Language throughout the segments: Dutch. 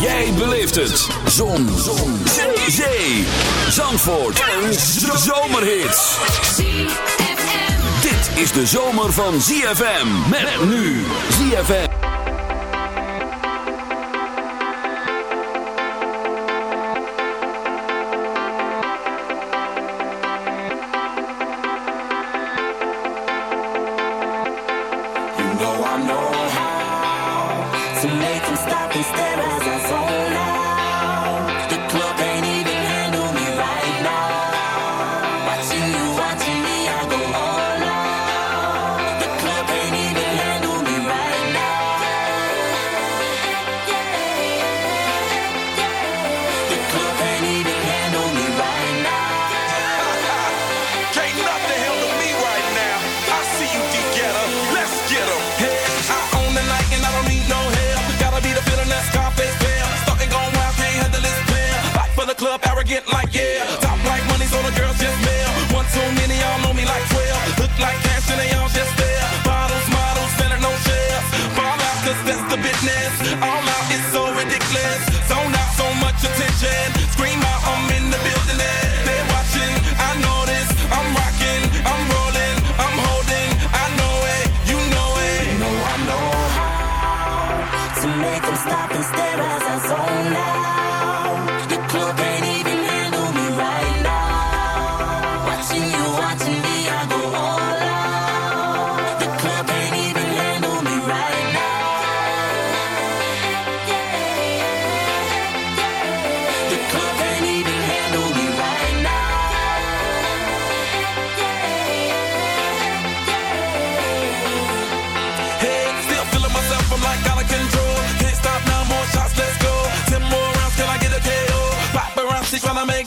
jij beleeft het. Zon. Zon. Zee. Zandvoort. Een zomerhit. Dit is de zomer van ZFM. Met nu. ZFM.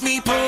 Make them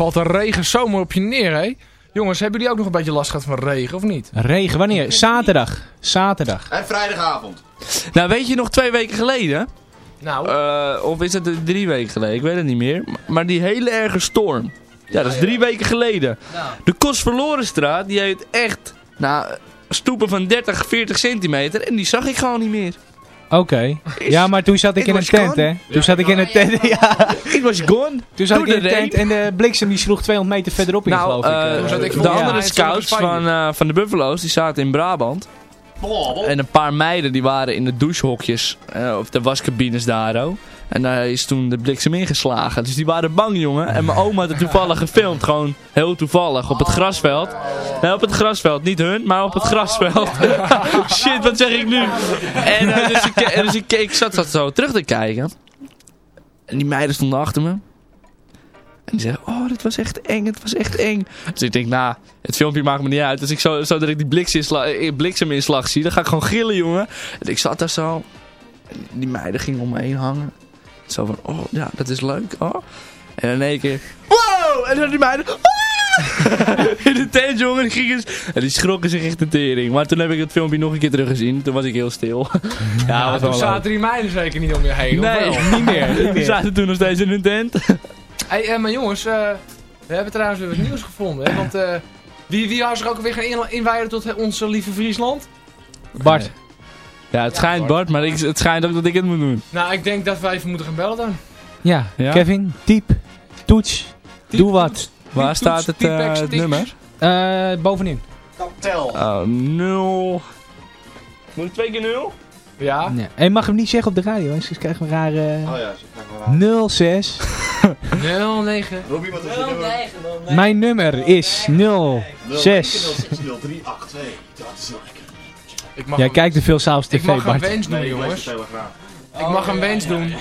valt de regen zomaar op je neer, hè? Jongens, hebben jullie ook nog een beetje last gehad van regen, of niet? Regen, wanneer? Zaterdag. Zaterdag. En vrijdagavond. Nou, weet je nog twee weken geleden? Nou, Eh, of is het drie weken geleden? Ik weet het niet meer. Maar- die hele erge storm. Ja, dat is drie weken geleden. De Kostverlorenstraat, die heeft echt... Nou, stoepen van 30, 40 centimeter. En die zag ik gewoon niet meer. Oké. Ja, maar toen zat ik in een tent, gone. hè. Toen zat ik in een tent, ja. Ik was gone. Toen zat ik in de een tent en de bliksem die sloeg 200 meter verderop in, Nou, geloof ik. eh, Eh, Toen zat ik de andere scouts van, eh, van de Buffalo's, die zaten in Brabant. En een paar meiden die waren in de douchehokjes, eh, of de wascabines daar ook. En daar is toen de bliksem ingeslagen. Dus die waren bang, jongen. En mijn oma had het toevallig gefilmd. Gewoon heel toevallig. Op het grasveld. Nee, op het grasveld. Niet hun, maar op het grasveld. Shit, wat zeg ik nu? En eh, dus, ik, dus ik, ik zat, zat zo terug te kijken. En die meiden stonden achter me. En die zeggen, oh, dit was echt eng, het was echt eng. Dus ik denk, nou, het filmpje maakt me niet uit. Dus ik zo, zo dat ik die blikseminslag, eh, blikseminslag zie, dan ga ik gewoon gillen, jongen. En ik zat daar zo. En die meiden gingen om me heen hangen. Zo van, oh, ja, dat is leuk, oh. En in één keer, wow! En dan die meiden, "Ah!" In de tent, jongen, die gingen... En die schrokken zich echt de tering. Maar toen heb ik het filmpje nog een keer teruggezien. Toen was ik heel stil. ja, ja, was toen wel zaten die meiden zeker niet om je heen, of Nee, wel? niet meer. Die zaten toen nog steeds in hun tent. Hey, eh, maar jongens, eh, we hebben trouwens weer wat nieuws gevonden. Hè? Want eh, wie, wie was er ook alweer gaan in- inwijden tot onze lieve Friesland? Bart. Ja, het schijnt Bart, maar ik, het schijnt ook dat ik het moet doen. Nou, ik denk dat wij even moeten gaan bellen dan. Ja. Ja? Kevin, typ, toets, doe wat. Waar Toets, staat het, typex, eh, het nummer? Eh, bovenin. Tel. Oh, nul. Moet ik twee keer nul? Ja? Ja. En je mag hem niet zeggen op de radio, anders krijgen we raar... eh, Oh ja, ze krijgen we 06. 09. Robbie, wat is je nummer? Mijn nummer is 06. 060382. Dat is wel lekker. Ik mag, Jij een, kijkt te veel ik TV, mag een Bart. wens doen, ik jongens. Ik mag een wens doen.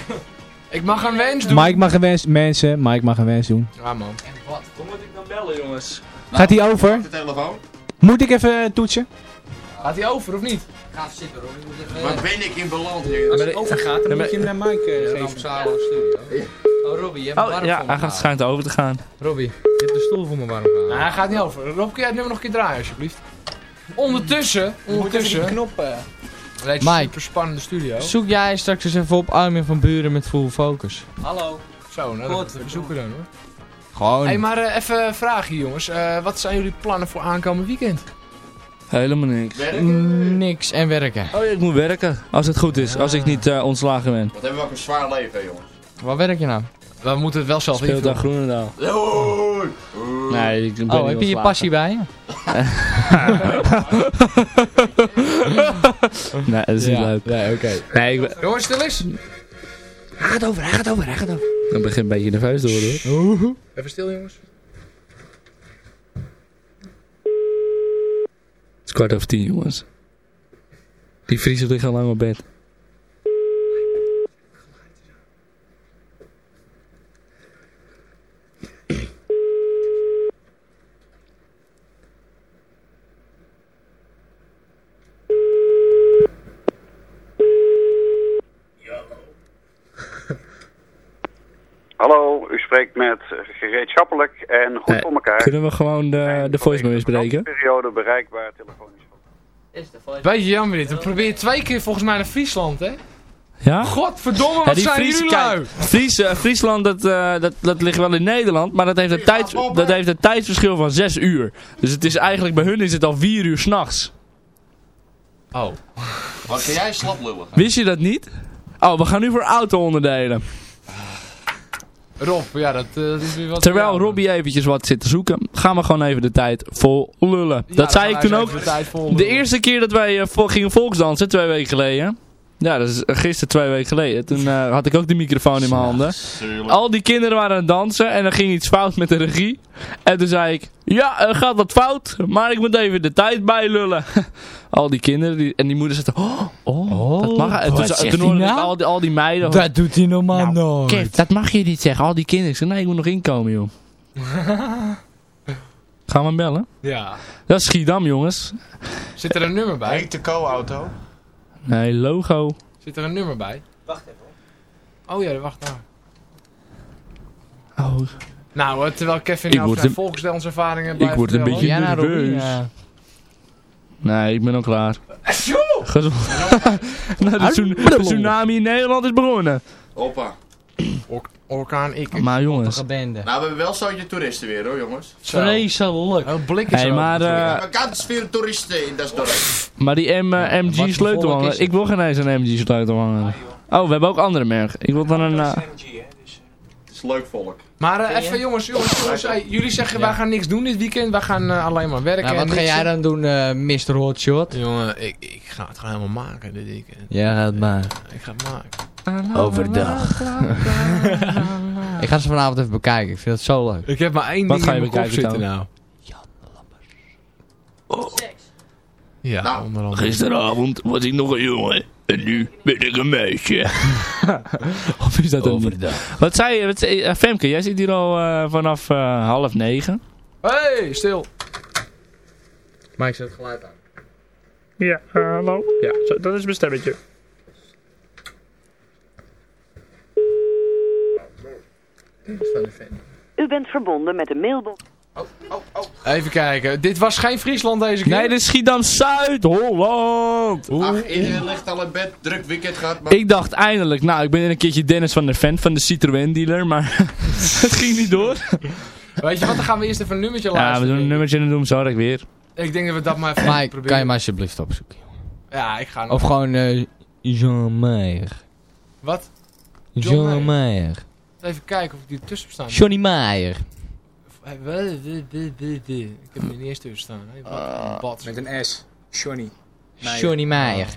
Ik mag een wens doen. Mike mag een wens, mensen, Mike mag een wens doen. Ja, man. Hoe moet ik dan bellen, jongens? Gaat hij over? De telefoon. Moet ik even eh, toetsen? Gaat hij over of niet? Waar ben ik in beland hier? Als het overgaat, dan moet je hem naar Mike geven. studio. Oh, Robbie, je hebt Oh ja, hij gaat schijnt over te gaan. Robbie, je hebt de stoel voor me warm gehouden. hij gaat niet over. Rob, kun jij het nummer nog een keer draaien, alsjeblieft? Ondertussen, ondertussen. knop... Deze Mike. super spannende studio. Zoek jij straks eens even op Armin van Buren met full focus. Hallo. Zo, nou, dat zoeken we dan hoor. Gewoon. Hé, hey, maar eh, even een vraagje jongens. Eh, wat zijn jullie plannen voor aankomend weekend? Helemaal niks. Niks en werken. Oh ja, ik moet werken. Als het goed is. Als ik niet eh, ontslagen ben. Wat hebben we ook een zwaar leven, hè, jongens. Waar werk je nou? We moeten het wel zelf Speelt aan invullen. Groenendaal. Hoi. Nee, ik ben Oh, heb je je passie bij je? Nee, dat is niet leuk. Nee, oké. Nee, ik ben... Jongens, stil eens. Hij gaat over, hij gaat over, hij gaat over. Ik begin een beetje nerveus te worden hoor. Even stil jongens. Het is kwart over tien jongens. Die Friese ligt al lang op bed. Hallo, u spreekt met gereedschappelijk en goed Nee, voor elkaar. Kunnen we gewoon de, de voicemail inspreken? Periode bereikbaar telefonisch. Weet je jammer dit. We proberen twee keer volgens mij naar Friesland hè. Ja? Godverdomme, Ja, wat die zijn Fries, jullie kijk, lui? Fries, eh, Friesland, dat, eh, dat, dat ligt wel in Nederland, maar dat heeft, een tijd, dat heeft een tijdsverschil van 6 uur. Dus het is eigenlijk, bij hun is het al 4 uur s'nachts. Oh. Wat kan jij slap lullen? Wist je dat niet? Oh, we gaan nu voor auto-onderdelen. Rob, ja dat, eh, dat is weer wat Terwijl. Robbie eventjes wat zit te zoeken, gaan we gewoon even de tijd vol lullen. Ja, dat zei ik toen ook. De, eerste keer dat wij vo- gingen volksdansen, twee weken geleden. Ja, dat is gisteren twee weken geleden. Toen eh, had ik ook de microfoon in mijn handen. Al die kinderen waren aan het dansen en er ging iets fout met de regie. En toen zei ik, ja, er gaat wat fout, maar ik moet even de tijd bijlullen. al die kinderen die, en die moeder zegt, oh, oh, dat mag. En wat toen, hoorde nou? al die, al die meiden. Dat doet hij normaal nooit. Kev, dat mag je niet zeggen, al die kinderen. Ik zei, nee, ik moet nog inkomen, joh. Gaan we hem bellen? Ja. Dat is Schiedam, jongens. Zit er een nummer bij? Heet de co-auto? Nee, logo. Zit er een nummer bij? Wacht even. Oh ja, wacht nou. Oh, Nou, terwijl Kevin Ik nou zijn een- volksdelservaringen ik word een beetje- Ja, Robbie. nerveus. ja. Nee, ik ben al klaar. Gezond. nou, de, tsun- de tsunami in Nederland is begonnen. Hoppa. Orkaan ik. Maar jongens. Gebende. Nou, we hebben wel zo'n toeristen weer hoor, jongens. Vreselijk. Oh, blik is Hey, er maar, ook eh, veel toeristen in dat dorp. maar die M, eh, MG volk sleutelhanger. het? Ik wil geen eens een MG sleutelhanger. Oh, we hebben ook andere merken. Ik wil dan een... eh, Het is leuk volk. Maar eh, even jongens, jongens, jongens. hey, jullie zeggen wij gaan niks doen dit weekend. Wij gaan eh, alleen maar werken. Nou, en wat ga jij dan doen, eh Mr. Hotshot? Jongen, ik, ik ga het gewoon helemaal maken dit weekend. Ja, gaat maar. Ik ga het maken. Overdag. ik ga ze vanavond even bekijken. Ik vind het zo leuk. Ik heb maar één Wat ding ga je in mijn kop bekijken zitten dan? nou. Ja, Nou, onder andere. Gisteravond was ik nog een jongen. En nu ben ik een meisje. of is dat een... Overdag. Wat zei je? Wat zei, eh, Femke, jij zit hier al eh, vanaf eh, half negen. Hey, stil. Mike zet het geluid aan. Ja, hallo. Ja, zo, dat is mijn stemmetje. U bent verbonden met de mailbox. Even kijken. Dit was geen Friesland deze keer. Nee, dit is Schiedam Zuid-Holland. Ach, iedereen ligt al in bed, druk weekend gehad. Maar... Ik dacht eindelijk, nou, ik ben een keertje Dennis van der Vent van de Citroën dealer, maar het ging niet door. Weet je wat, dan gaan we eerst even een nummertje Ja, we doen een nummertje en dan doen we zo weer. Ik denk dat we dat maar even Mike, proberen. kan je hem alsjeblieft opzoeken? Ja, ik ga nog. Of gewoon eh Jean Meijer. Wat? John Jean Meijer. Even kijken of ik die tussen staan. Johnny Maier. Ik heb er niet eerst tussen staan. Uh, met een S. Johnny. Johnny Meijer.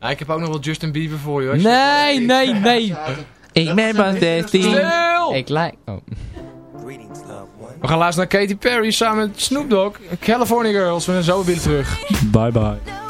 Ik heb ook nog wel Justin Bieber voor je. Nee, nee, nee. ik ben pas 13. Ik lijk. Oh. We gaan laatst naar Katy Perry samen met Snoop Dogg. California Girls. We zijn zo weer terug. Bye bye.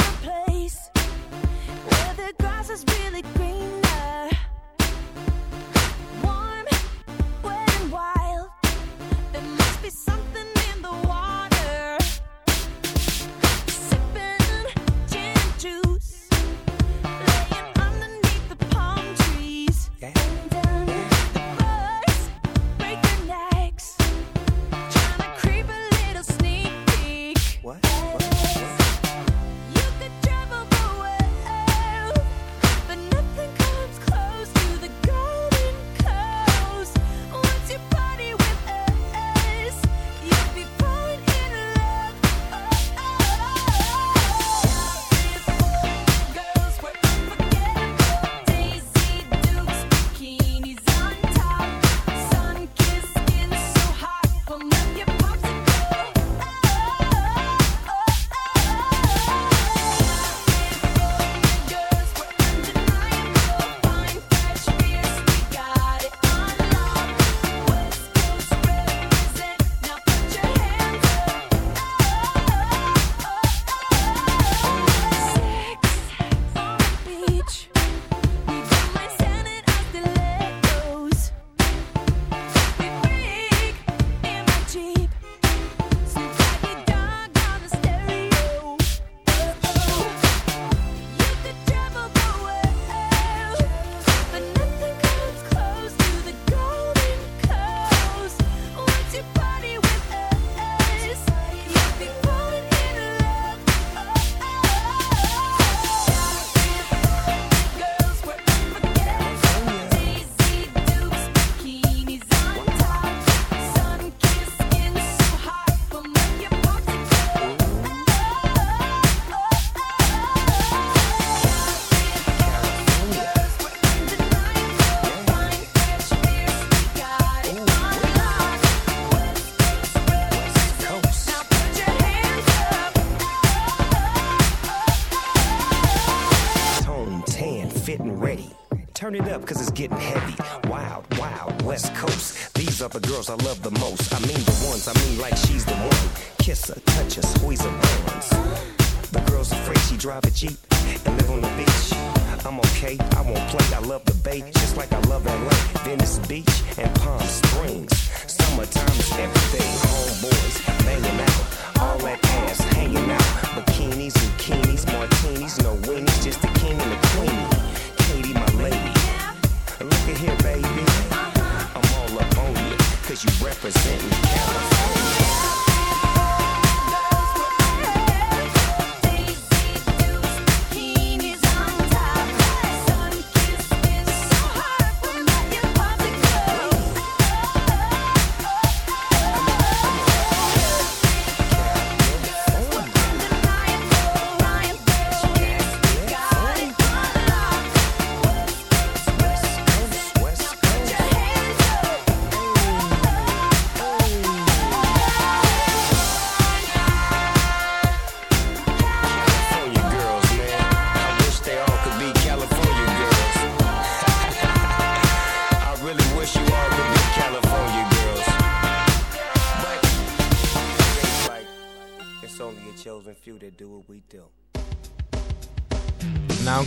girls I love the most.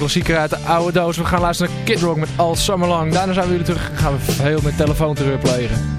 klassieker uit de oude doos. We gaan luisteren naar Kid Rock met All Summer Long. Daarna zijn we weer terug en gaan we veel met telefoon terugplegen.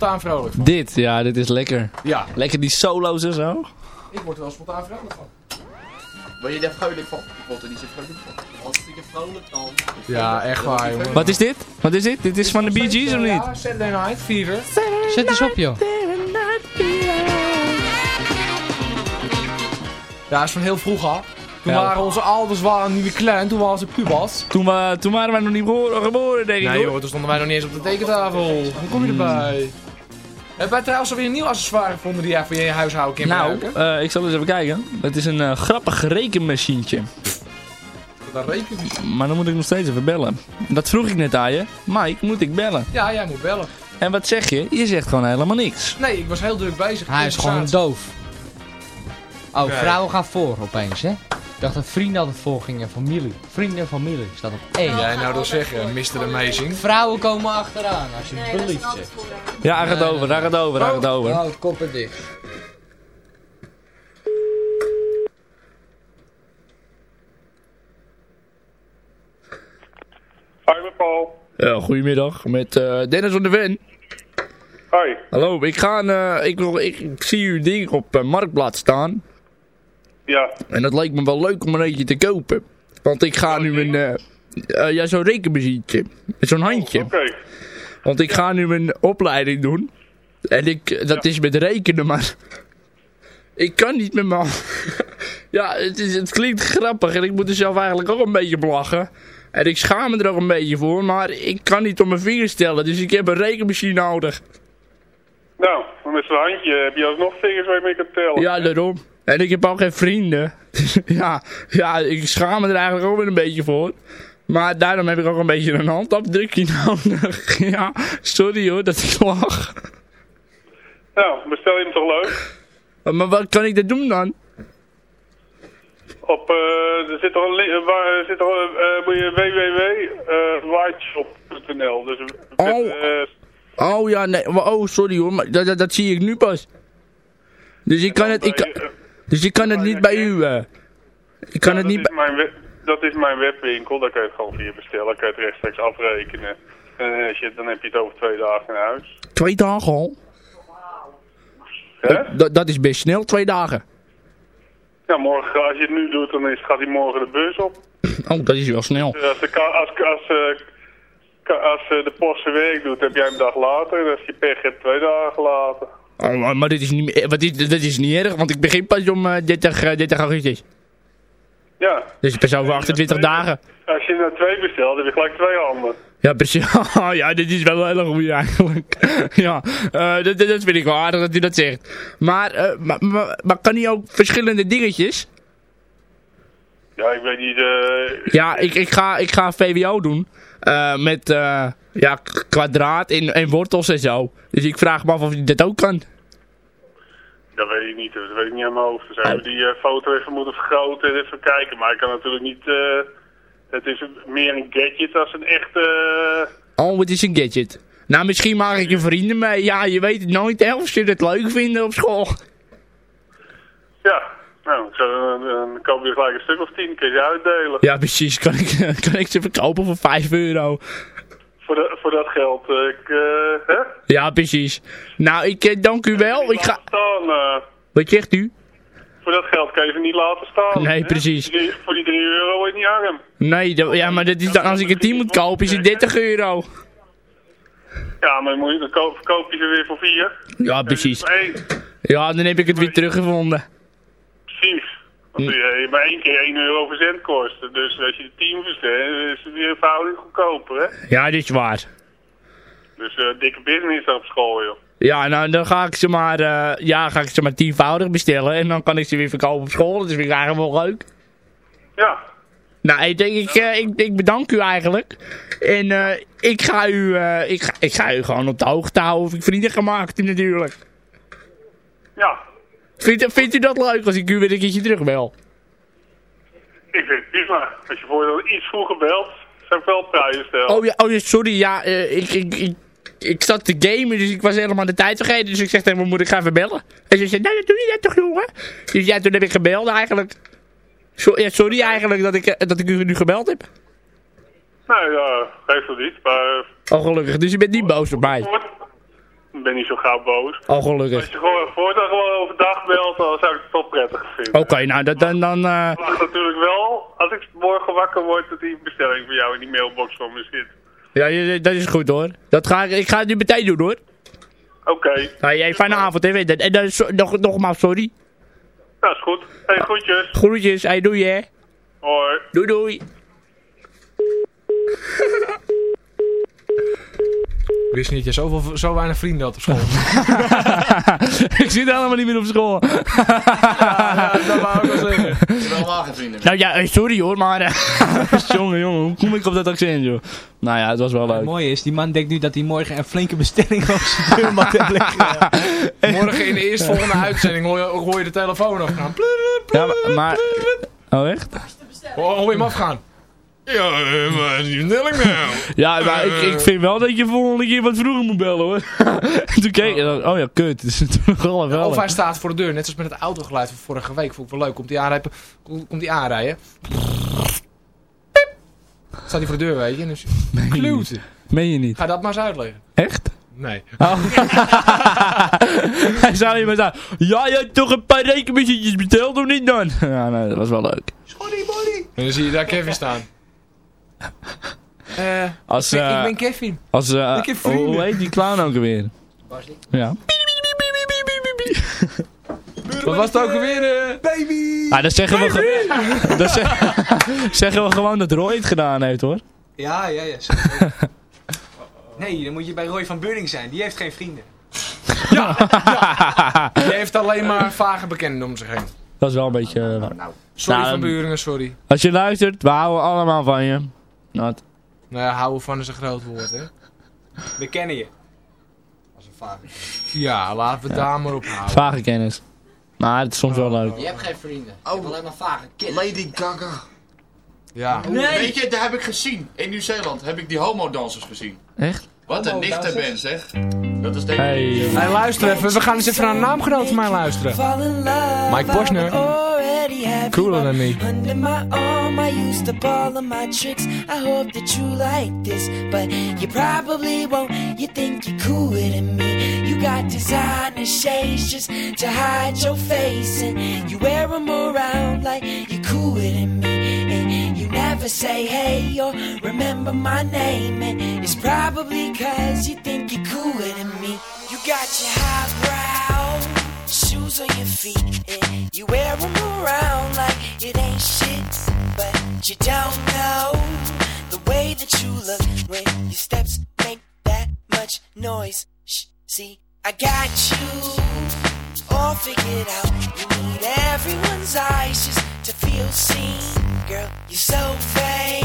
Spontaan vrolijk van? Dit, ja, dit is lekker. Ja. Lekker die solo's en zo. Ik word er wel spontaan vrolijk van. Word je daar vrolijk van? Ik word er niet zo vrolijk van. Hartstikke vrolijk dan. Ja, echt waar, jongen. Wat is dit? Wat is dit? Dit is van de Bee Gees of niet? Ja, Saturday Night Fever. Zet eens op, joh. Ja, dat is van heel vroeg al. Toen Ja. waren onze ouders waren niet meer klein, toen waren ze pubers. Toen, we, toen waren wij nog niet geboren, geboren denk ik. Nee hoor. joh, toen stonden wij nog niet eens op de tekentafel. Hoe kom je erbij? Heb jij trouwens alweer een nieuw accessoire gevonden die jij voor je huishouden kan Nou, gebruiken? eh, ik zal eens even kijken. Het is een eh, grappig rekenmachientje. Dat reken ik. Maar dan moet ik nog steeds even bellen. Dat vroeg ik net aan je. Mike, moet ik bellen? Ja, jij moet bellen. En wat zeg je? Je zegt gewoon helemaal niks. Nee, ik was heel druk bezig. Hij is gewoon doof. Oh, Oké. vrouwen gaan voor opeens, hè? Ik dacht dat vrienden altijd voor gingen. Familie. Vrienden en familie staat op één. Jij nou door zeggen, Mr. Amazing. Vrouwen komen achteraan, alsjeblieft. zeg. Ja, hij gaat over, hij gaat over, hij gaat over. Oh, koppen dicht. Hoi, met Paul. Ja, goedemiddag, met eh, Dennis van de Ven. Hoi. Hallo, ik, ga, eh, ik, wil, ik, ik zie uw ding op eh, Marktplaats staan. Ja. En dat lijkt me wel leuk om er eentje te kopen. Want ik ga nu een... eh, eh, ja, zo'n rekenmachientje. Zo'n handje. Oké. Want ik ga nu een opleiding doen. En ik, dat is met rekenen, maar... Ik kan niet met mijn... ja, het, is, het klinkt grappig en ik moet er zelf eigenlijk ook een beetje lachen. En ik schaam me er ook een beetje voor, maar ik kan niet op mijn vingers stellen. Dus ik heb een rekenmachine nodig. Nou, met zo'n handje heb je alsnog vingers waar je mee kan tellen. Ja, daarom. En ik heb ook geen vrienden. ja, ja, ik schaam me er eigenlijk ook weer een beetje voor. Maar daarom heb ik ook een beetje een handafdrukje nodig. ja, sorry hoor dat ik lach. Nou, bestel je hem toch leuk? Maar wat kan ik dat doen dan? Op, eh, er zit toch een li- eh, waar, er zit toch, een, eh, moet je www.whiteshop.nl. Dus, Oh. Oh ja, nee. Oh, sorry hoor. Maar dat, dat, dat zie ik nu pas. Dus ik kan het, ik kan, dus ik kan het niet bij u. eh. ik kan ja, het niet bij... Dat is mijn webwinkel, daar kan je het gewoon via bestellen. Dan kan je het rechtstreeks afrekenen. En als je, dan heb je het over twee dagen in huis. Twee dagen al? Dat, dat is best snel, twee dagen. Ja, morgen, als je het nu doet, dan is, gaat hij morgen de bus op. Oh, dat is wel snel. Dus als de, als, als, eh, als eh, de post zijn werk doet, heb jij hem een dag later. En als je pech hebt, twee dagen later. Oh, maar- dit is niet, meer- wat is, dit is niet erg, want ik begin pas om eh, 30, eh, 30 augustus. Ja, Dus pas over 28 dagen. als je er twee bestelt, heb je gelijk twee handen. Ja, precies. ja, dit is wel een hele goeie eigenlijk. ja, eh, dat, vind ik wel aardig dat u dat zegt. Maar, eh, maar, maar, maar kan hij ook verschillende dingetjes? Ja, ik weet niet... eh Ja, ik, ik, ga, ik ga VWO doen. eh, met eh, ja, kwadraat en, en wortels en zo. Dus ik vraag me af of hij dat ook kan. Dat weet ik niet, dat weet ik niet aan mijn hoofd. Dus hebben we die eh, foto even moeten vergroten en even kijken. Maar ik kan natuurlijk niet... eh, het is meer een gadget als een echte... eh, Oh, het is een gadget. Nou, misschien maak ik je vrienden mee. Ja, je weet het nooit hè, of ze het leuk vinden op school. ja, nou, dan, dan koop je gelijk een stuk of tien, kun je uitdelen. Ja, precies. Kan ik, kan ik ze verkopen voor 5 euro? Voor, de, voor dat geld. ik, eh, hè? Ja, precies. Nou, ik eh, dank u wel. Ik ga... Staan, eh, Wat zegt u? voor dat geld kan je ze niet laten staan. Nee, hè? precies. Die- voor die 3 euro word je niet arm. Nee, dat- ja, maar dat is dan, als ik het 10 moet kopen, is het 30 euro. Ja, maar dan, moet je, dan koop, verkoop je ze weer voor 4. Ja, precies. Ja, dan heb ik het weer teruggevonden. Precies. Want je maar één keer 1 euro verzendkosten. Dus als je de 10 verzend, is het weer eenvoudig goedkoper, hè? Ja, dit is waar. Dus eh, dikke business op school, joh. Ja, nou, dan ga ik ze maar, eh, ja, ga ik ze maar tienvoudig bestellen. En dan kan ik ze weer verkopen op school. Dat vind ik eigenlijk wel leuk. Ja. Nou, ik denk, ik, eh, ik, ik bedank u eigenlijk. En eh, ik, ga u, eh, ik, ga, ik ga u gewoon op de hoogte houden of ik vrienden gemaakt heb natuurlijk. Ja. Vindt, vindt u dat leuk als ik u weer een keertje terugbel? Ik vind het prima. Als je voor iets vroeger belt, zou ik wel prijzen stellen. Oh ja, oh ja sorry. Ja, eh, ik, ik, ik, ik zat te gamen, dus ik was helemaal de tijd vergeten. Dus ik zeg tegen mijn moeder, ik ga even bellen. En ze zei, nou, dat doe je dat toch, jongen? Dus ja, toen heb ik gebeld eigenlijk. So, ja, sorry eigenlijk dat ik, eh, dat ik u nu gebeld heb. Nou ja, geeft wel niet. Maar Oh, gelukkig. Dus je bent niet boos op mij. Ik ben niet zo gauw boos. Oh, gelukkig. Als je gewoon voortaan gewoon overdag belt, dan zou ik het toch prettig vinden. Oké, nou, dat, dan... dan eh, Ik wacht natuurlijk wel, als ik morgen wakker word, dat die bestelling voor jou in die mailbox van me zit. ja, dat is goed, hoor. Dat ga ik, ik ga het nu meteen doen, hoor. Oké, Nou, jij, fijne avond, hè. En dan, so- nog, nogmaals, sorry. dat is goed. Hey, groetjes. Groetjes. Hey, doei, hè. Hoi. Doei, doei. Ik wist niet dat je zoveel, zo weinig vrienden had op school. ik zit helemaal niet meer op school. ja, dat wou ik wel zeggen. Ik heb geen vrienden. Nou ja, eh, sorry hoor, maar... eh, jongen, jongen, hoe kom ik op dat accent, joh? Nou ja, het was wel Het leuk. mooie is, die man denkt nu dat hij morgen een flinke bestelling op zijn deurmat heeft liggen. Morgen in de eerstvolgende uitzending hoor je, hoor je de telefoon afgaan. Ja, maar... maar oh, echt? Hoor je hem afgaan? Ja, eh, waar is die bestelling nou? Ja, maar ik, ik vind wel dat je volgende keer wat vroeger moet bellen, hoor. Toen keek je dan, oh ja, kut. Dus toen wel wel. Of hij staat voor de deur, net zoals met het autogeluid van vorige week. Vond ik wel leuk. Komt hij aanrijden? Komt hij aanrijden? Staat hij voor de deur, weet je? Dus. Meen je niet? Ga dat maar eens uitleggen. Echt? Nee. Oh. hij zou je maar zeggen, ja, je hebt toch een paar rekenmachientjes besteld, of niet dan? Ja, nee, dat was wel leuk. En dan zie je daar Kevin staan. Eh, Als, ik, ben, eh, ik ben Kevin. Als, eh, Ik heb vrienden. hoe heet die clown ook alweer? Ja. Wat was het ook alweer? eh? Baby! Ah, dan zeggen we, ge- dan zeg- zeggen we gewoon dat Roy het gedaan heeft, hoor. Ja, ja, ja. Nee, dan moet je bij Roy van Budding zijn. Die heeft geen vrienden. Die heeft alleen maar vage bekenden om zich heen. Dat is wel een beetje... waar. Sorry Nou, van Buringen, sorry. Als je luistert, we houden allemaal van je. Not. Nou ja, houden van is een groot woord, hè. We kennen je. Ja, laten we het daar maar op houden. Vage kennis. Maar het is soms wel leuk. Je hebt geen vrienden. Oh. Je hebt alleen maar vage kids. Lady Gaga. Ja. Weet je, daar heb ik gezien. In Nieuw-Zeeland heb ik die homo-dansers gezien. Echt? Wat een nichte ben, zeg. Dat is denk Hey. ik... Hey, luister even. We gaan eens even naar een naamgenoot van mij luisteren. Mike Posner. Cooler than me. Under my arm, I used up all of my tricks. I hope that you like this, but you probably won't. You think you're cooler than me. You got designer shades just to hide your face, and you wear them around like you're cooler than me. You say hey or remember my name, and it's probably cause you think you're cooler than me. You got your highbrow shoes on your feet and you wear them around like it ain't shit. But you don't know the way that you look when your steps make that much noise. Shh, see i got you. All figured out. You need everyone's eyes. Just to feel seen girl you're so vain.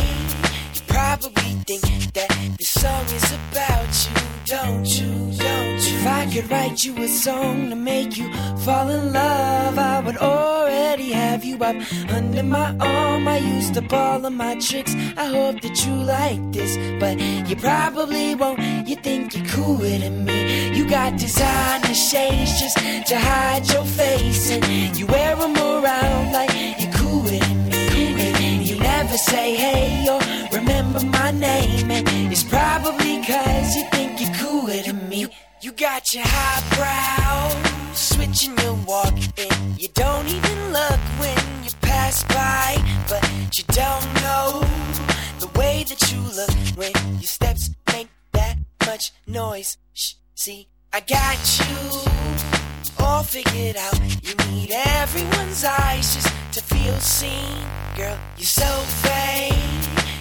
You probably think that this song is about you. Don't you? Don't you? If i could write you a song to make you fall in love i would already have you up under my arm. I used up all of my tricks. I hope that you like this but you probably won't. You think you're cooler than me. You got designer shades just to hide your face and you wear them around like never say hey or remember my name. And it's probably cause you think you're cooler than me. You got your highbrow switching your walk you don't even look when you pass by but you don't know the way that you look when your steps make that much noise. Shh, see i got you. All figured out. You need everyone's eyes just to feel seen. Girl you're so vain.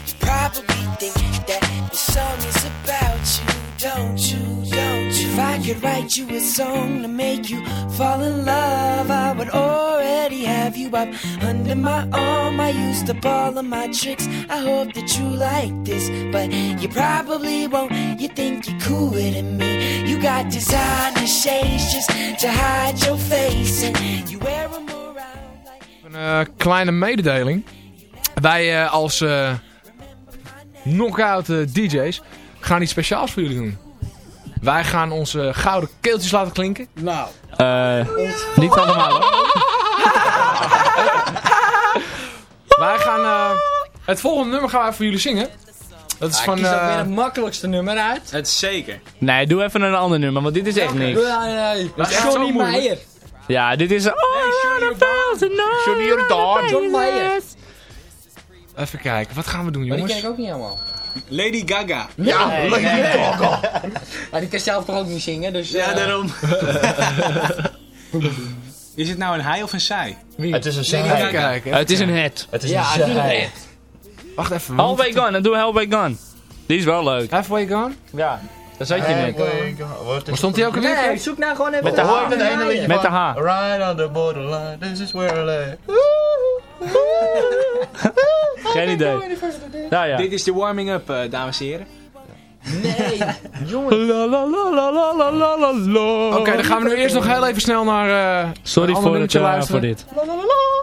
You probably think that the song is about you. Don't you don't you? If i could write you a song to make you fall in love i would already have you up under my arm. I used up all of my tricks. I hope that you like this but you probably won't. You think you're cooler than me. You got designer shades just to hide your face and you wear them Een eh, kleine mededeling. Wij eh, als eh knockout eh, DJ's gaan iets speciaals voor jullie doen. Wij gaan onze gouden keeltjes laten klinken. Nou. Eh, niet allemaal hoor. Wij gaan eh, het volgende nummer gaan wij voor jullie zingen. Dat is van... kies ook weer het makkelijkste nummer uit. Het is zeker. Nee, doe even een ander nummer, want dit is echt niks. Nee, nee. Johnny. Meijer. Ja, dit is... Oh, Johnny Jordaan. John Meijer. Even kijken, wat gaan we doen Maar die jongens? ken ik ook niet helemaal. Lady Gaga. Ja, Nee, Lady nee. Gaga. Maar die kan zelf toch ook niet zingen, dus... Ja, eh, daarom. is het nou een hij of een zij? Het is een Even zij. kijken. het is een het. Het is Ja, een het is een zij. Wacht even. Halfway Gone, dan doe Halfway Gone. Die is wel leuk. Halfway Gone? Ja, daar zat je net. Waar stond hij ook alweer? Nee, zoek nou gewoon even Met de. H. Met ene liedje Met de van, H. Right on the borderline, this is where I lay. Geen idee. Nou ja. Dit is de warming-up, eh, dames en heren. Nee, jongen. Oké, dan gaan we nu eerst nog heel even snel naar eh, Sorry voor, het, eh, voor dit.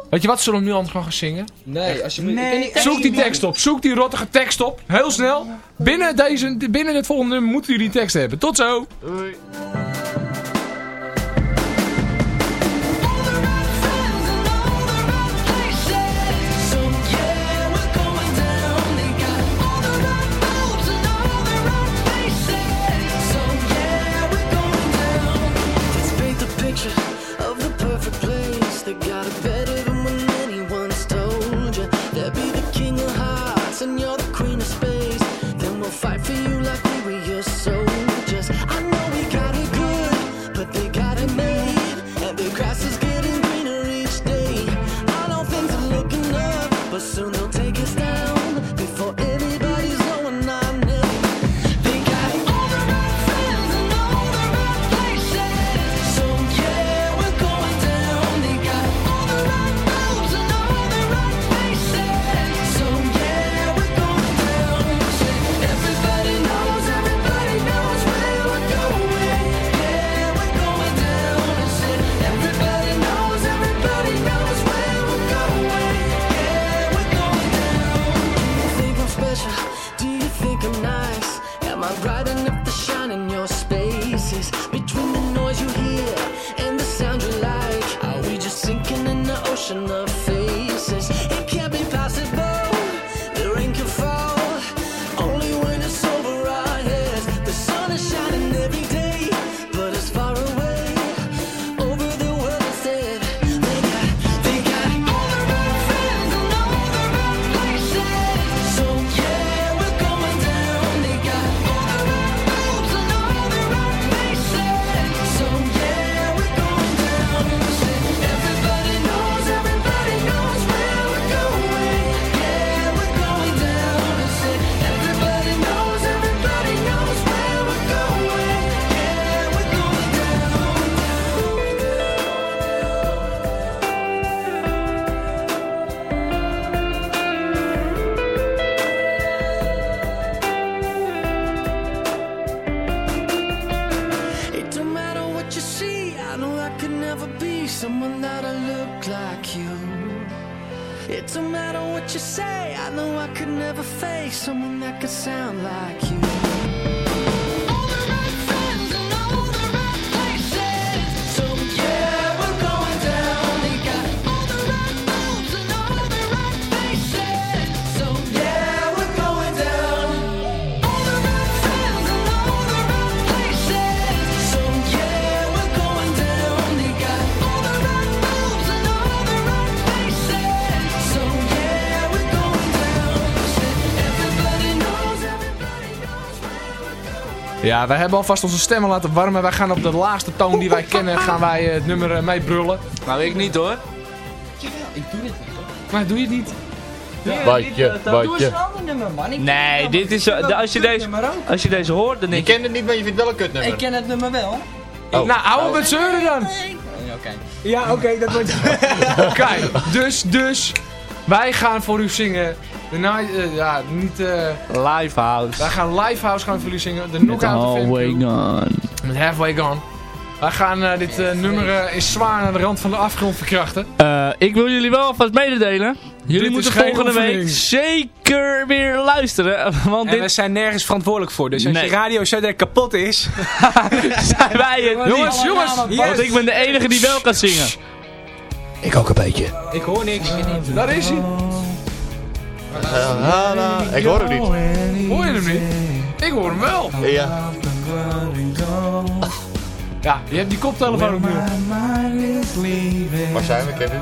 Weet je wat, zullen we nu anders gaan zingen? Nee, als je... Nee, niet, zoek die tekst op, zoek die rottige tekst op. Heel snel. Binnen, deze, binnen het volgende nummer moeten jullie die tekst hebben. Tot zo. Doei. five feet. Ja, wij hebben alvast onze stemmen laten warmen. Wij gaan op de laagste toon die wij kennen, gaan wij eh, het nummer eh, mee brullen. Nou, ik niet hoor. Ik doe dit niet hoor. Maar doe je het niet? Watje, Doe eens een ander nummer, man. Ik Nee, dit is, als je deze, kutnummer ook. als je deze hoort, dan Je denk je... kent het niet, maar je vindt wel een kutnummer. Ik ken het nummer wel. Oh. Nou, hou op met zeuren dan. Ja, Oké. Ja, oké, dat wordt... Oké, dus, dus, wij gaan voor u zingen. De night, eh, ja, niet... eh Livehouse. wij gaan Livehouse gaan zingen. De Knockout of Halfway. Gone. Met Halfway Gone. Wij gaan eh, dit nummer is zwaar naar de rand van de afgrond verkrachten. Eh, ik wil jullie wel alvast mededelen. Jullie Dit moeten volgende week zeker weer luisteren. Want En we dit zijn nergens verantwoordelijk voor. Dus als Nee. je radiozender kapot is... zijn wij het Jongens, jongens, Want ik ben de enige die wel kan zingen. Ik ook een beetje. Ik hoor niks. Daar is hij. Ik hoor hem niet. Hoor je hem niet? Ik hoor hem wel. Ja. Ja, je hebt die koptelefoon ook. Waar zijn we, Kevin?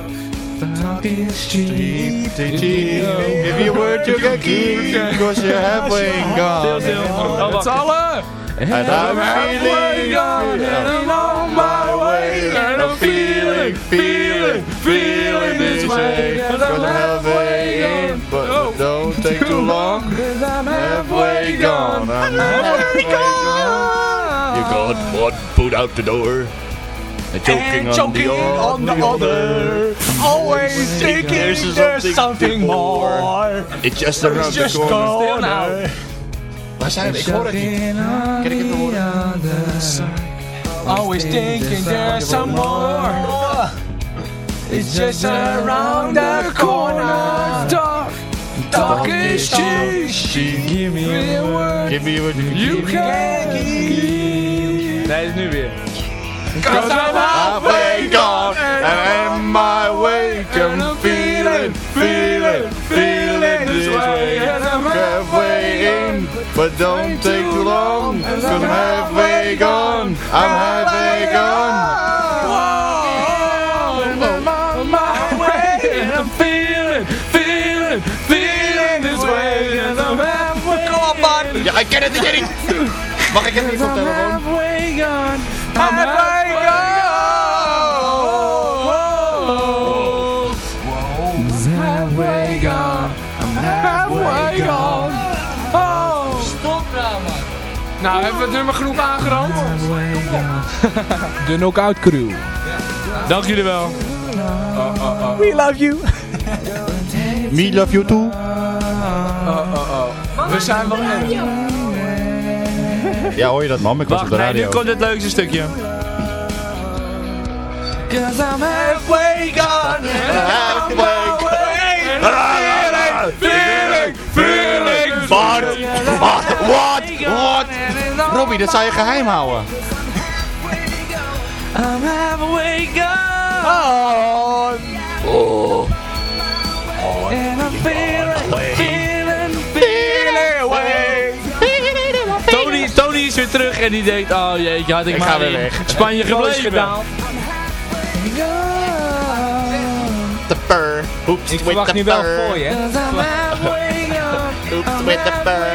Give you word you can keep, cause you're halfway gone. Oh, Met wacht. z'n allen. And I'm feeling gone and I'm way and I'm feeling, feeling, feeling this way. Cause I'm halfway in, but don't take too long. Halfway gone, I'm halfway gone. You got one foot out the door. And choking, And choking on the other. Always thinking There's there's something more. It's just around the Just corner. now. Waar zijn we? Ik hoor het niet. Kan ik het horen? Always thinking there's some more. It's just around the corner. Talk, talk is cheap. Give me a word Give me what you you can give. Nee, het is nu weer. Cause I'm halfway gone and my way I'm feeling, feeling, feeling this way and I'm halfway in but don't take too long cause I'm halfway gone I'm halfway gone I'm on my way and I'm feeling, feeling, feeling this way and I'm halfway. Kom op man. Ja, ik ken het niet Mag ik even niet op telefoon? Halfway gone. I'm halfway hebben we het nummer genoeg aangerand? De Knockout Crew. Dank jullie wel. We love you. Me love you too We zijn wel erg. Ja, hoor je dat man? Ik was op Wacht, de nee, nu radio komt het leukste stukje. Cause I'm halfway gone. Halfway Feeling, feeling, feeling. Wat? Wat? Wat? Wat? Robbie, dat zou je geheim houden. I'm halfway gone. And I'm feeling, feeling, feeling away. Tony, Tony is weer terug en die denkt, oh jeetje, had ik, Ik maar ga weer in weg. Spanje gebleven. gedaan. The purr. Hoops Ik with verwacht the nu wel voor je. Hoops with the purr.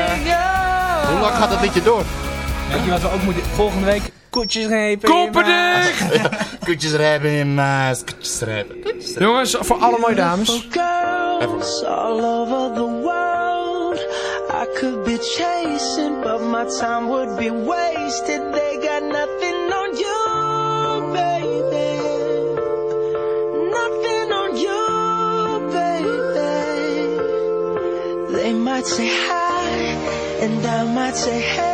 Hoe lang gaat dat liedje door? Weet je wat we ook moeten? Volgende week koetjes repen. Koppendik! Koetjes rijpen in maas. Koetjes rijpen. Jongens, voor alle mooie dames. girls all over the world. I could be chasing, but my time would be wasted. They got nothing on you, baby. Nothing on you, baby. They might say hi, and I might say hey,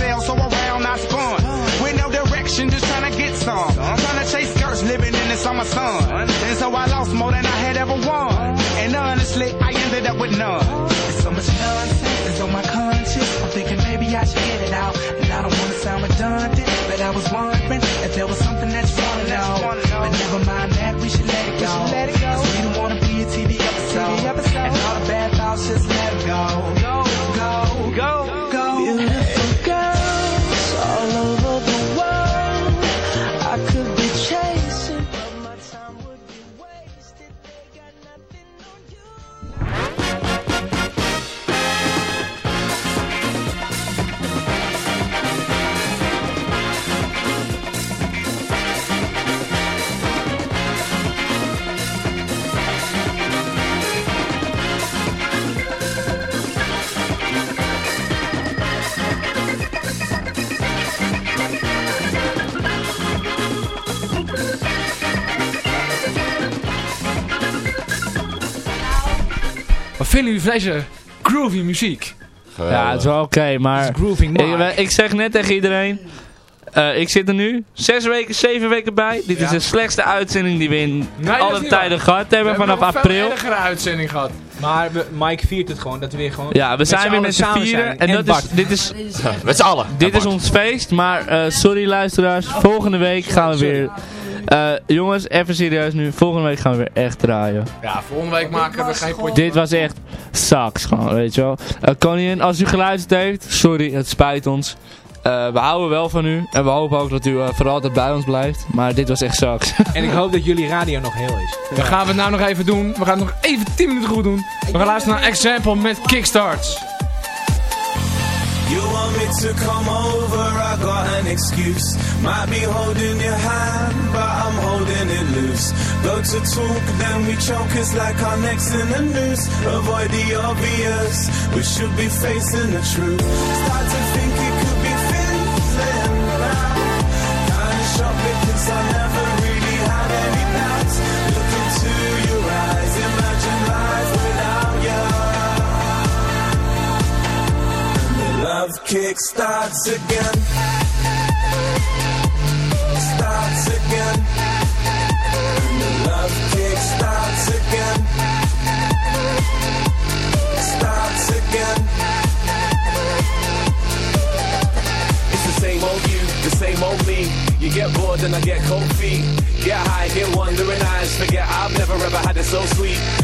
in the summer sun. And so I lost more than I had ever won. And honestly, I ended up with none. There's so much nonsense that's on my conscience. I'm thinking maybe I should get it out. And I don't wanna sound redundant, but I was wondering if there was something that you wanna know. But never mind that, we should let it go. Vinden jullie deze groovy muziek? Ja, het is wel oké, maar grooving ik, ik zeg net tegen iedereen, eh, ik zit er nu zes weken, zeven weken bij. Dit is de slechtste uitzending die we in Nee, alle tijden gehad hebben, We vanaf nog een april. veel ergere uitzending gehad. Maar we, Mike viert het gewoon, dat we weer gewoon... Ja, we zijn weer met z'n vieren en, dat Bart. is, dit is, Met z'n allen. dit is ons feest, maar eh, sorry luisteraars, volgende week gaan we weer... eh, jongens, even serieus nu, volgende week gaan we weer echt draaien. Ja, volgende week maken we geen potje. Dit was echt sax gewoon, weet je wel. Eh koningin, als u geluisterd heeft, sorry, het spijt ons. Eh, we houden wel van u en we hopen ook dat u eh, voor altijd bij ons blijft. Maar dit was echt sax. En ik hoop dat jullie radio nog heel is. Dan gaan we het nou nog even doen. We gaan het nog even 10 minuten goed doen. We gaan luisteren naar Example met Kickstarts. You want me to come over, I got an excuse. Might be holding your hand, but I'm holding it loose. Go to talk, then we choke, it's like our necks in the noose. Avoid the obvious, we should be facing the truth. Start to think it could be fizzling now. Kinda shocked because I never Love kick starts again. Starts again. And the love kick starts again. Starts again. It's the same old you, the same old me. You get bored and I get cold feet. Get high, get wandering eyes.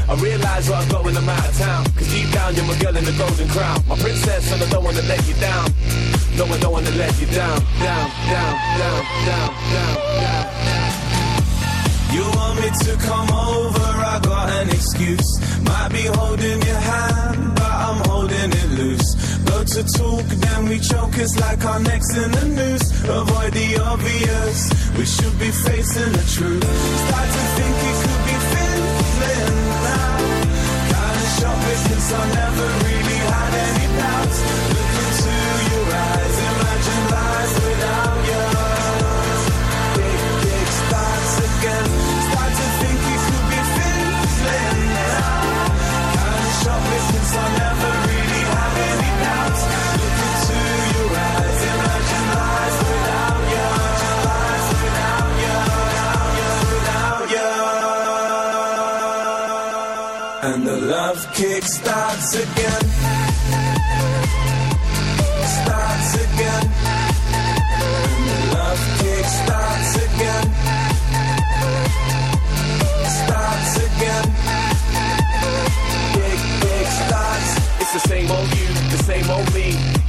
I realize what I've got when I'm out of town. Cause deep down you're my girl in the golden crown. My princess and I don't wanna let you down. No, I don't wanna let you down. Down, down, down, down, down, down. You want me to come over, I got an excuse. Might be holding your hand, but I'm holding it loose. Go to talk, then we choke, it's like our necks in the noose. Avoid the obvious, we should be facing the truth. Start to think it could Because I never really had any doubts. love kickstarts again.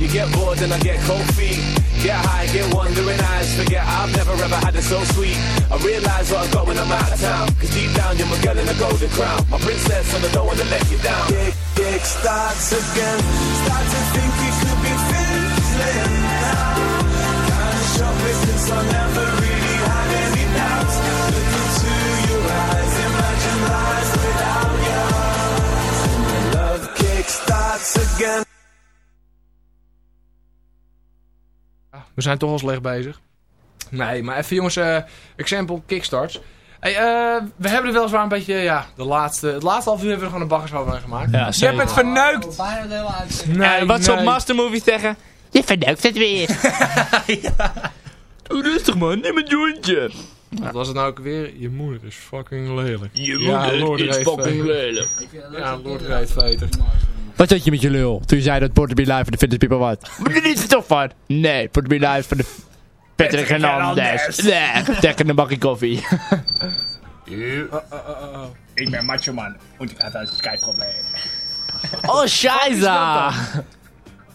You get bored and I get cold feet. Get high, get wandering eyes. Forget I've never ever had it so sweet. I realize what I've got when I'm out of town. Cause deep down you're my girl in a golden crown. My princess and I don't wanna let you down. Kick, kick starts again. Start to think it could be fizzling now. Kinda shocked since I never really had any doubts. Look into your eyes, imagine lies without you. Love kick starts again. We zijn toch al slecht bezig. Nee, maar even jongens, eh example kickstarts. Hey, eh, we hebben er weliswaar een beetje, ja, de laatste, het laatste half uur hebben we er gewoon een baggershoofd van gemaakt. Ja, je hebt het verneukt! Nee, En wat ze op nee. Mastermovie zeggen? Je verneukt het weer. Doe rustig man, neem een jointje. Wat was het nou ook weer? Je moeder is fucking lelijk. Je Ja, moeder Lord is fucking lelijk. Ja, Lord. Wat zat je met je lul? Toen je zei dat Porter Be Live voor de Fitness People wat? Maar dit is er toch van? Nee, Porter Be Live van de Patrick Hernandez. Nee, getekende bakje koffie. Ik ben macho man. Und ik had een Skype-probleem. Oh, scheisse.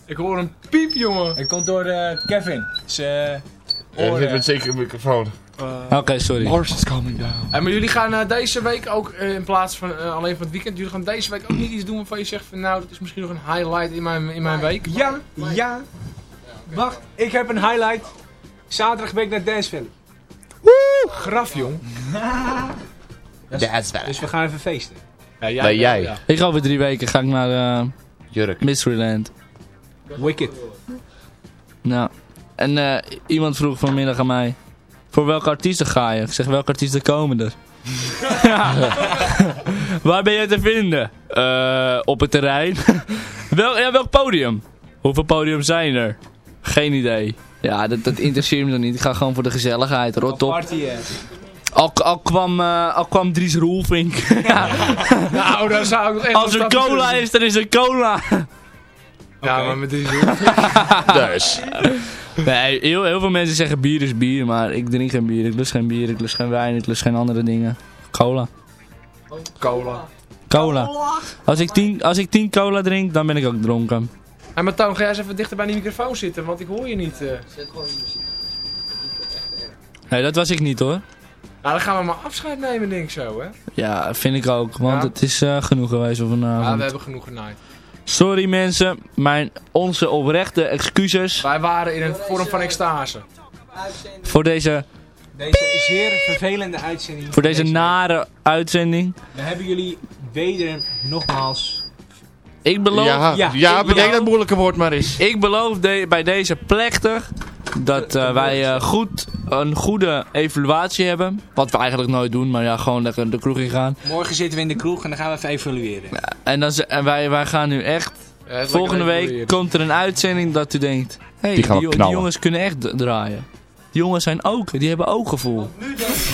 Ik hoor een piep, jongen. Het komt door eh, Kevin. Ze Ja, je zit met zeker een microfoon. Oké, sorry. Horse is coming down. Maar jullie gaan eh, deze week ook, eh, in plaats van eh, alleen van het weekend, jullie gaan deze week ook niet iets doen waarvan je zegt van nou, dat is misschien nog een highlight in mijn, in mijn week. Ja, ja. Wacht, ik heb een highlight. Zaterdag ben ik naar Danceville. Graf, jong. Dus we gaan even feesten. Ja, jij. Nee, wel, jij. ja. Ik ga over drie weken ga ik naar eh Jurk. Mysteryland. Wicked. Nou, en eh, iemand vroeg vanmiddag aan mij, voor welke artiesten ga je? Ik zeg, welke artiesten komen er? Ja. Waar ben je te vinden? Eh, op het terrein. Wel, ja, welk podium? Hoeveel podiums zijn er? Geen idee. Ja, dat, dat interesseert me dan niet. Ik ga gewoon voor de gezelligheid. Rot op. Al, al, kwam, eh, al kwam Dries Roelvink. ja. Nou, daar zou ik Als er cola is, dan is er cola. Ja, maar met die Dus. Nee, heel, heel veel mensen zeggen bier is bier, maar ik drink geen bier. Ik lust geen bier, ik lust geen wijn, ik lust geen andere dingen. Cola. cola. Cola. Als ik tien, als ik tien cola drink, dan ben ik ook dronken. En maar Toon, ga jij eens even dichter bij die microfoon zitten, want ik hoor je niet. eh. Nee, dat was ik niet hoor. Nou, dan gaan we maar afscheid nemen, denk ik zo, hè. Ja, vind ik ook, want Ja. het is eh, genoeg geweest voor Ja, vanavond. we hebben genoeg genaaid. Sorry mensen, mijn, onze oprechte excuses Wij waren in een vorm van extase. voor deze, Deze zeer vervelende uitzending. voor deze nare uitzending. We hebben jullie weder nogmaals... Ik beloof, Ja, Ja, ja, ik bedenk beloof- dat moeilijke woord maar eens. ik beloof de- bij deze plechtig dat eh, wij eh, goed, een goede evaluatie hebben. Wat we eigenlijk nooit doen, maar ja, gewoon lekker de kroeg in gaan. Morgen zitten we in de kroeg en dan gaan we even evalueren. En, dan, en wij, wij gaan nu echt Ja, is Volgende week evalueren. komt er een uitzending dat u denkt... Hey, Die die, jongens kunnen echt draaien. Die jongens zijn ook, die hebben ook gevoel.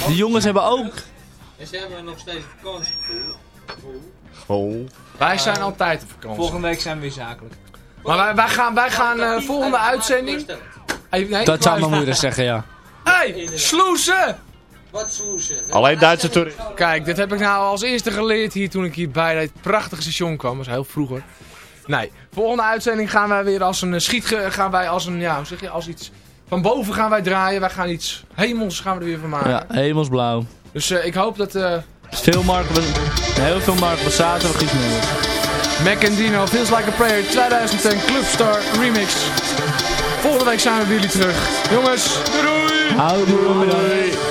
Die jongens hebben ook... En ze hebben nog steeds vakantiegevoel. Oh. Wij zijn altijd op vakantie. Volgende week zijn we weer zakelijk. Maar wij, wij gaan, wij gaan eh, volgende uitzending... Hey, nee, Dat zou mijn moeder zeggen, ja. Hey, sloesen! Wat sloesen? Alleen Duitse toeristen. Kijk, dit heb ik nou als eerste geleerd hier toen ik hier bij dit prachtige station kwam. Dat was heel vroeger. Nee, volgende uitzending gaan wij weer als een eh, schiet... Gaan wij als een, ja, hoe zeg je, als iets... Van boven gaan wij draaien. Wij gaan iets hemels gaan we er weer van maken. Ja, hemelsblauw. Dus eh, ik hoop dat eh Veel Mark, heel veel Mark Bassato iets meer. Mac and Dino Feels Like a Prayer 2010 Clubstar Remix. Volgende week zijn we bij jullie terug. Jongens, doei doei! Houdoe. Life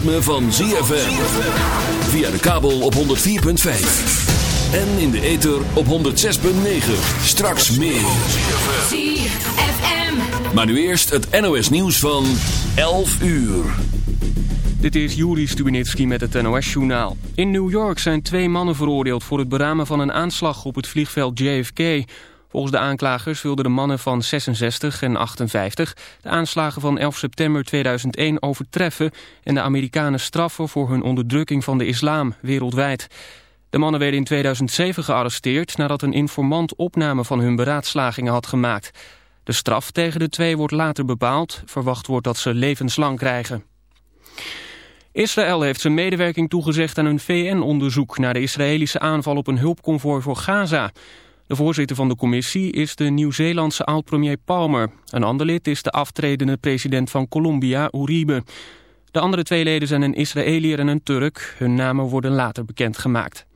ritme van ZFM. Via de kabel op 104.5. En in de ether op 106.9. Straks meer. ZFM. Maar nu eerst het NOS nieuws van 11 uur. Dit is Juri Stubenitski met het NOS-journaal. In New York zijn twee mannen veroordeeld voor het beramen van een aanslag op het vliegveld JFK. Volgens de aanklagers wilden de mannen van 66 en 58 de aanslagen van 11 september 2001 overtreffen... en de Amerikanen straffen voor hun onderdrukking van de islam wereldwijd. De mannen werden in 2007 gearresteerd nadat een informant opname van hun beraadslagingen had gemaakt. De straf tegen de twee wordt later bepaald. Verwacht wordt dat ze levenslang krijgen. Israël heeft zijn medewerking toegezegd aan een VN-onderzoek... naar de Israëlische aanval op een hulpconvooi voor Gaza. De voorzitter van de commissie is de Nieuw-Zeelandse oud-premier Palmer. Een ander lid is de aftredende president van Colombia, Uribe. De andere twee leden zijn een Israëliër en een Turk. Hun namen worden later bekendgemaakt.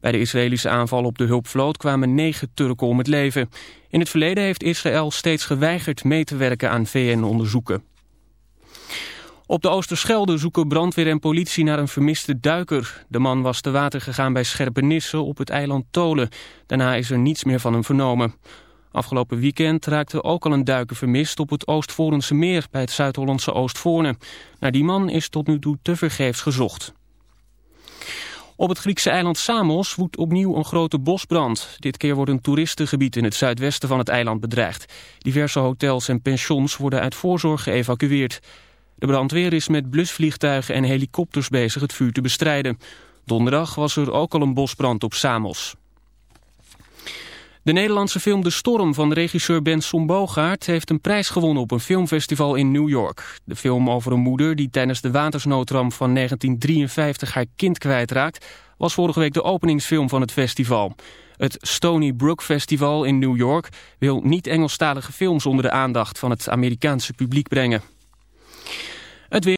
Bij de Israëlische aanval op de hulpvloot kwamen negen Turken om het leven. In het verleden heeft Israël steeds geweigerd mee te werken aan VN-onderzoeken. Op de Oosterschelde zoeken brandweer en politie naar een vermiste duiker. De man was te water gegaan bij Scherpenisse op het eiland Tolen. Daarna is er niets meer van hem vernomen. Afgelopen weekend raakte ook al een duiker vermist op het Oostvoornse meer bij het Zuid-Hollandse Oostvoorne. Naar die man is tot nu toe tevergeefs gezocht. Op het Griekse eiland Samos woedt opnieuw een grote bosbrand. Dit keer wordt een toeristengebied in het zuidwesten van het eiland bedreigd. Diverse hotels en pensions worden uit voorzorg geëvacueerd. De brandweer is met blusvliegtuigen en helikopters bezig het vuur te bestrijden. Donderdag was er ook al een bosbrand op Samos. De Nederlandse film De Storm van regisseur Ben Sombogaert heeft een prijs gewonnen op een filmfestival in New York. De film over een moeder die tijdens de watersnoodramp van 1953 haar kind kwijtraakt, was vorige week de openingsfilm van het festival. Het Stony Brook Festival in New York wil niet-Engelstalige films onder de aandacht van het Amerikaanse publiek brengen. Het weer